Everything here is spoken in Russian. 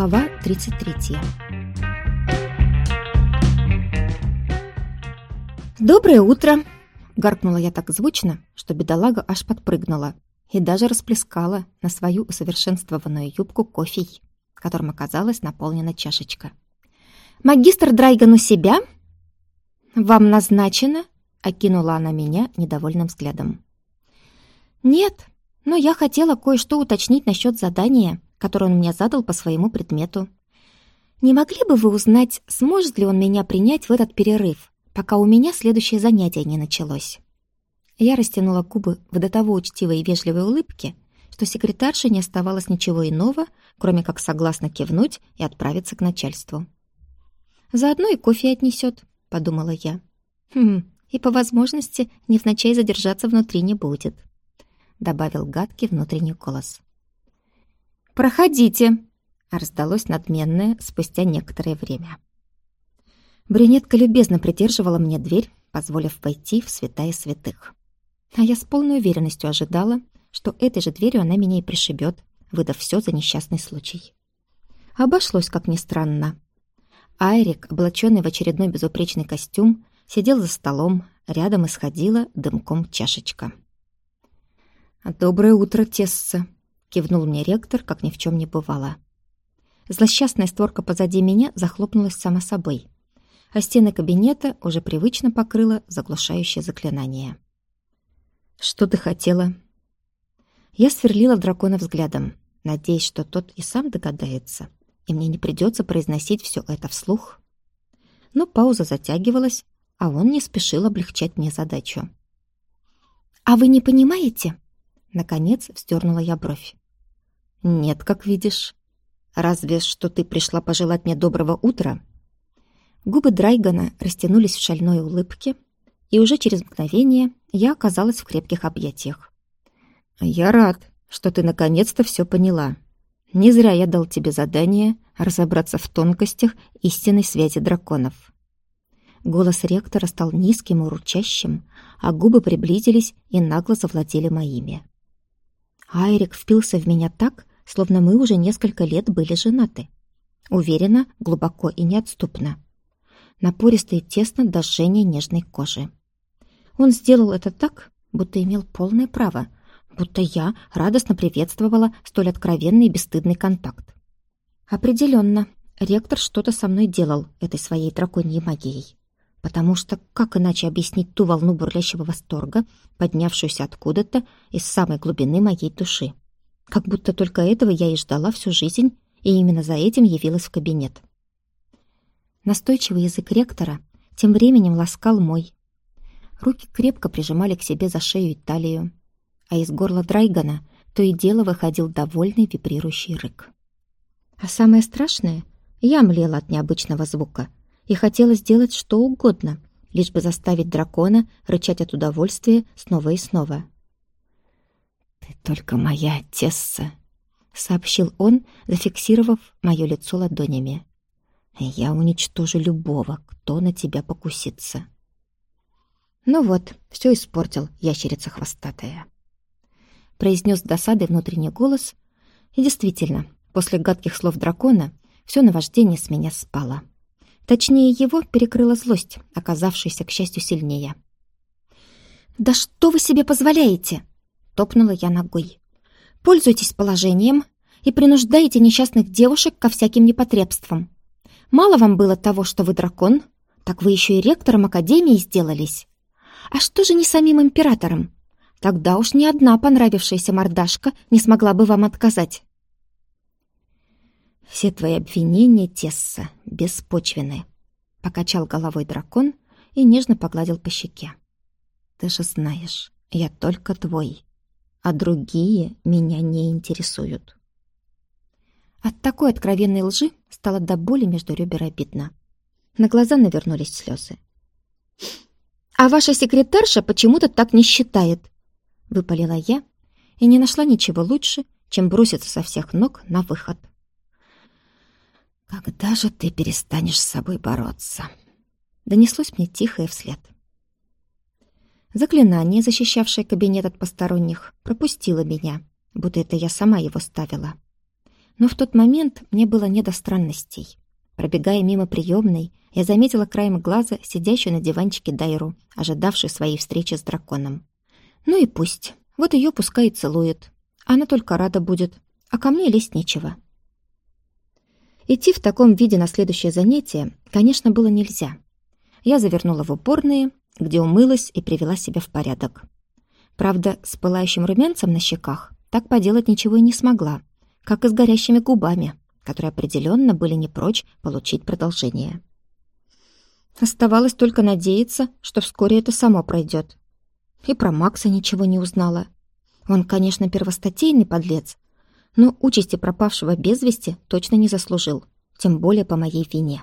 Глава 33 «Доброе утро!» — гаркнула я так звучно, что бедолага аж подпрыгнула и даже расплескала на свою усовершенствованную юбку кофей, которым оказалась наполнена чашечка. «Магистр Драйган у себя?» «Вам назначено?» — окинула она меня недовольным взглядом. «Нет, но я хотела кое-что уточнить насчет задания», который он мне задал по своему предмету. Не могли бы вы узнать, сможет ли он меня принять в этот перерыв, пока у меня следующее занятие не началось?» Я растянула губы в до того учтивой и вежливой улыбке, что секретарше не оставалось ничего иного, кроме как согласно кивнуть и отправиться к начальству. «Заодно и кофе отнесет», — подумала я. «Хм, и по возможности невзначай задержаться внутри не будет», — добавил гадкий внутренний голос. «Проходите!» — раздалось надменное спустя некоторое время. Брюнетка любезно придерживала мне дверь, позволив войти в святая святых. А я с полной уверенностью ожидала, что этой же дверью она меня и пришибет, выдав все за несчастный случай. Обошлось, как ни странно. Айрик, облаченный в очередной безупречный костюм, сидел за столом, рядом исходила дымком чашечка. «Доброе утро, Тесса!» Кивнул мне ректор, как ни в чем не бывало. Злосчастная створка позади меня захлопнулась само собой, а стены кабинета уже привычно покрыло заглушающее заклинание. «Что ты хотела?» Я сверлила дракона взглядом, надеясь, что тот и сам догадается, и мне не придется произносить все это вслух. Но пауза затягивалась, а он не спешил облегчать мне задачу. «А вы не понимаете?» Наконец вздернула я бровь. «Нет, как видишь. Разве что ты пришла пожелать мне доброго утра?» Губы Драйгана растянулись в шальной улыбке, и уже через мгновение я оказалась в крепких объятиях. «Я рад, что ты наконец-то все поняла. Не зря я дал тебе задание разобраться в тонкостях истинной связи драконов». Голос ректора стал низким и урчащим, а губы приблизились и нагло завладели моими. Айрик впился в меня так, словно мы уже несколько лет были женаты. Уверенно, глубоко и неотступно. Напористо и тесно до жжения нежной кожи. Он сделал это так, будто имел полное право, будто я радостно приветствовала столь откровенный и бесстыдный контакт. Определенно, ректор что-то со мной делал этой своей драконьей магией. Потому что как иначе объяснить ту волну бурлящего восторга, поднявшуюся откуда-то из самой глубины моей души? Как будто только этого я и ждала всю жизнь, и именно за этим явилась в кабинет. Настойчивый язык ректора тем временем ласкал мой. Руки крепко прижимали к себе за шею и талию, а из горла Драйгана то и дело выходил довольный вибрирующий рык. А самое страшное, я млела от необычного звука и хотела сделать что угодно, лишь бы заставить дракона рычать от удовольствия снова и снова. «Ты только моя Тесса», — сообщил он, зафиксировав мое лицо ладонями. «Я уничтожу любого, кто на тебя покусится». «Ну вот, все испортил, ящерица хвостатая», — произнес досадой внутренний голос, и действительно, после гадких слов дракона все наваждение с меня спало. Точнее, его перекрыла злость, оказавшаяся, к счастью, сильнее. «Да что вы себе позволяете?» Топнула я ногой. «Пользуйтесь положением и принуждаете несчастных девушек ко всяким непотребствам. Мало вам было того, что вы дракон, так вы еще и ректором Академии сделались. А что же не самим императором? Тогда уж ни одна понравившаяся мордашка не смогла бы вам отказать». «Все твои обвинения, Тесса, беспочвены», — покачал головой дракон и нежно погладил по щеке. «Ты же знаешь, я только твой а другие меня не интересуют. От такой откровенной лжи стало до боли между ребер обидно. На глаза навернулись слезы. «А ваша секретарша почему-то так не считает», — выпалила я и не нашла ничего лучше, чем броситься со всех ног на выход. «Когда же ты перестанешь с собой бороться?» Донеслось мне тихо и вслед. Заклинание, защищавшее кабинет от посторонних, пропустило меня, будто это я сама его ставила. Но в тот момент мне было не до странностей. Пробегая мимо приемной, я заметила краем глаза сидящую на диванчике Дайру, ожидавшую своей встречи с драконом. Ну и пусть. Вот ее пускай и целует. Она только рада будет. А ко мне лезть нечего. Идти в таком виде на следующее занятие, конечно, было нельзя. Я завернула в уборные, где умылась и привела себя в порядок. Правда, с пылающим румянцем на щеках так поделать ничего и не смогла, как и с горящими губами, которые определенно были не прочь получить продолжение. Оставалось только надеяться, что вскоре это само пройдет. И про Макса ничего не узнала. Он, конечно, первостатейный подлец, но участи пропавшего без вести точно не заслужил, тем более по моей вине.